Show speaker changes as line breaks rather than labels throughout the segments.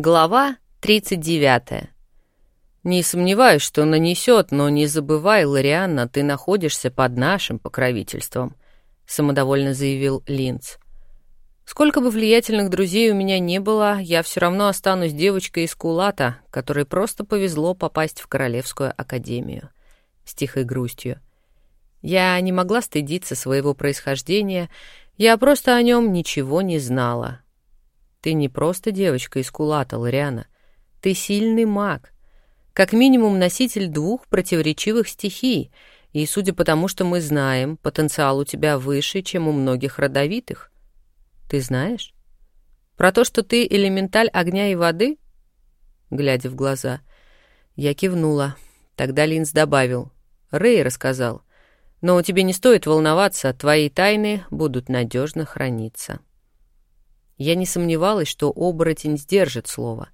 Глава 39. «Не сомневаюсь, что нанесет, но не забывай, Лорианна, ты находишься под нашим покровительством», — самодовольно заявил Линц. «Сколько бы влиятельных друзей у меня не было, я все равно останусь девочкой из Кулата, которой просто повезло попасть в Королевскую Академию», — с тихой грустью. Я не могла стыдиться своего происхождения, я просто о нем ничего не знала, ты не просто девочка из кулата, Лориана. Ты сильный маг. Как минимум носитель двух противоречивых стихий, и, судя по тому, что мы знаем, потенциал у тебя выше, чем у многих родовитых. Ты знаешь? Про то, что ты элементаль огня и воды? Глядя в глаза. Я кивнула. Тогда Линз добавил. Рэй рассказал. Но тебе не стоит волноваться, твои тайны будут надежно храниться. Я не сомневалась, что оборотень сдержит слово.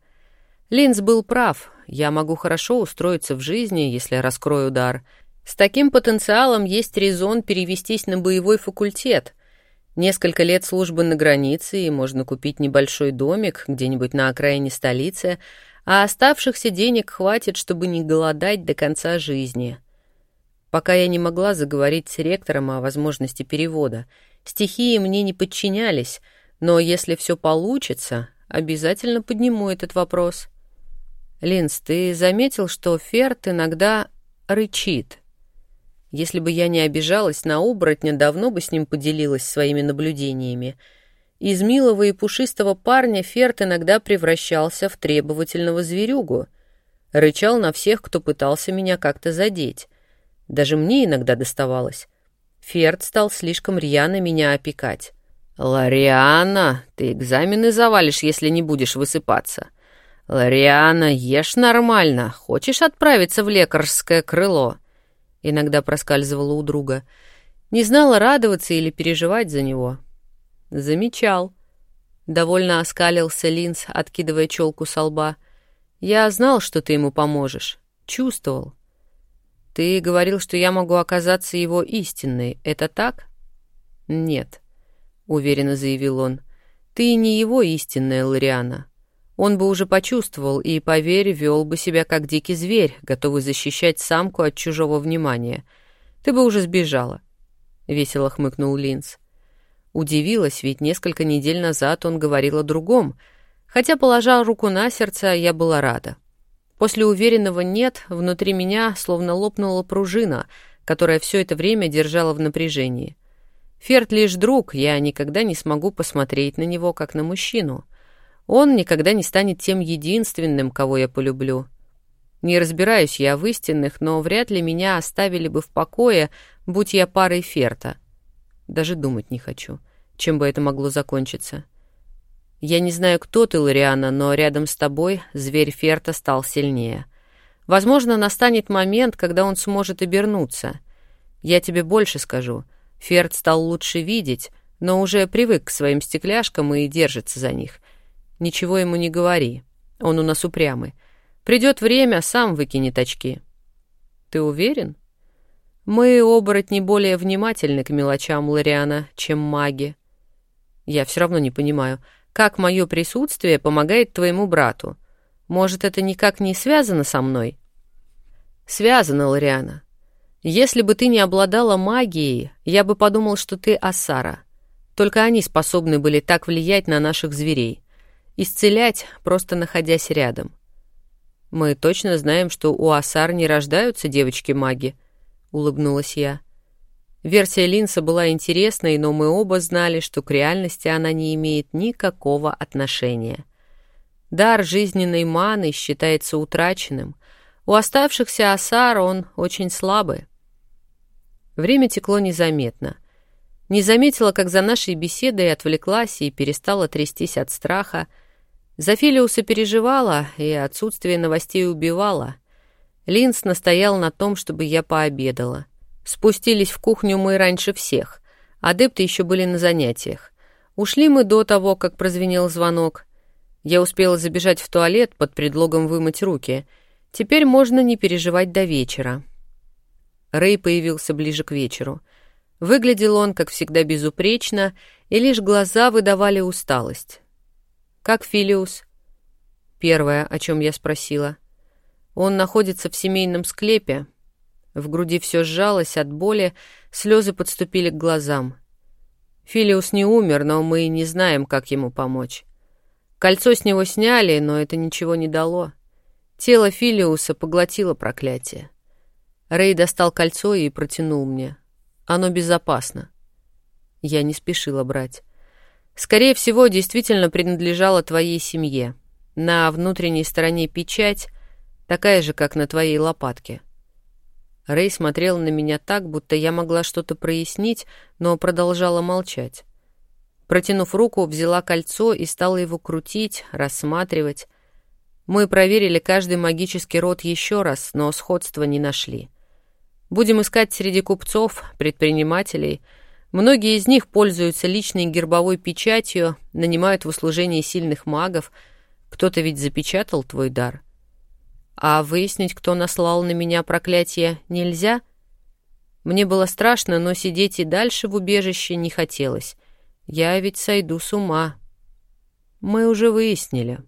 Линз был прав. Я могу хорошо устроиться в жизни, если раскрою дар. С таким потенциалом есть резон перевестись на боевой факультет. Несколько лет службы на границе, и можно купить небольшой домик где-нибудь на окраине столицы, а оставшихся денег хватит, чтобы не голодать до конца жизни. Пока я не могла заговорить с ректором о возможности перевода. Стихии мне не подчинялись — но если все получится, обязательно подниму этот вопрос. Линз, ты заметил, что Ферт иногда рычит? Если бы я не обижалась на оборотня, давно бы с ним поделилась своими наблюдениями. Из милого и пушистого парня Ферт иногда превращался в требовательного зверюгу. Рычал на всех, кто пытался меня как-то задеть. Даже мне иногда доставалось. Ферт стал слишком рьяно меня опекать. «Лариана, ты экзамены завалишь, если не будешь высыпаться. Лариана, ешь нормально. Хочешь отправиться в лекарское крыло?» Иногда проскальзывала у друга. Не знала, радоваться или переживать за него. Замечал. Довольно оскалился Линз, откидывая челку со лба. «Я знал, что ты ему поможешь. Чувствовал. Ты говорил, что я могу оказаться его истинной. Это так?» «Нет». — уверенно заявил он. «Ты не его истинная Лориана. Он бы уже почувствовал и, поверь, вел бы себя как дикий зверь, готовый защищать самку от чужого внимания. Ты бы уже сбежала», — весело хмыкнул Линз. Удивилась, ведь несколько недель назад он говорил о другом, хотя, положа руку на сердце, я была рада. После уверенного «нет» внутри меня словно лопнула пружина, которая все это время держала в напряжении — Ферд лишь друг, я никогда не смогу посмотреть на него, как на мужчину. Он никогда не станет тем единственным, кого я полюблю. Не разбираюсь я в истинных, но вряд ли меня оставили бы в покое, будь я парой Ферта. Даже думать не хочу, чем бы это могло закончиться. Я не знаю, кто ты, Лориана, но рядом с тобой зверь Ферта стал сильнее. Возможно, настанет момент, когда он сможет обернуться. Я тебе больше скажу — Ферд стал лучше видеть, но уже привык к своим стекляшкам и держится за них. Ничего ему не говори, он у нас упрямый. Придет время, сам выкинет очки. Ты уверен? Мы, оборотни, более внимательны к мелочам Лориана, чем маги. Я все равно не понимаю, как мое присутствие помогает твоему брату. Может, это никак не связано со мной? Связано, Лориана. Если бы ты не обладала магией, я бы подумал, что ты Асара. Только они способны были так влиять на наших зверей. Исцелять, просто находясь рядом. Мы точно знаем, что у Асар не рождаются девочки-маги, улыбнулась я. Версия Линса была интересной, но мы оба знали, что к реальности она не имеет никакого отношения. Дар жизненной маны считается утраченным. У оставшихся Асар он очень слабый. Время текло незаметно. Не заметила, как за нашей беседой отвлеклась и перестала трястись от страха. За Филиуса переживала, и отсутствие новостей убивало. Линс настоял на том, чтобы я пообедала. Спустились в кухню мы раньше всех. Адепты еще были на занятиях. Ушли мы до того, как прозвенел звонок. Я успела забежать в туалет под предлогом вымыть руки. Теперь можно не переживать до вечера. Рэй появился ближе к вечеру. Выглядел он, как всегда, безупречно, и лишь глаза выдавали усталость. «Как Филиус?» первое, о чем я спросила. Он находится в семейном склепе. В груди все сжалось от боли, слезы подступили к глазам. Филиус не умер, но мы не знаем, как ему помочь. Кольцо с него сняли, но это ничего не дало. Тело Филиуса поглотило проклятие. Рэй достал кольцо и протянул мне. Оно безопасно. Я не спешила брать. Скорее всего, действительно принадлежало твоей семье. На внутренней стороне печать, такая же, как на твоей лопатке. Рэй смотрел на меня так, будто я могла что-то прояснить, но продолжала молчать. Протянув руку, взяла кольцо и стала его крутить, рассматривать. Мы проверили каждый магический род еще раз, но сходства не нашли. Будем искать среди купцов, предпринимателей. Многие из них пользуются личной гербовой печатью, нанимают в услужение сильных магов. Кто-то ведь запечатал твой дар. А выяснить, кто наслал на меня проклятие, нельзя? Мне было страшно, но сидеть и дальше в убежище не хотелось. Я ведь сойду с ума. Мы уже выяснили.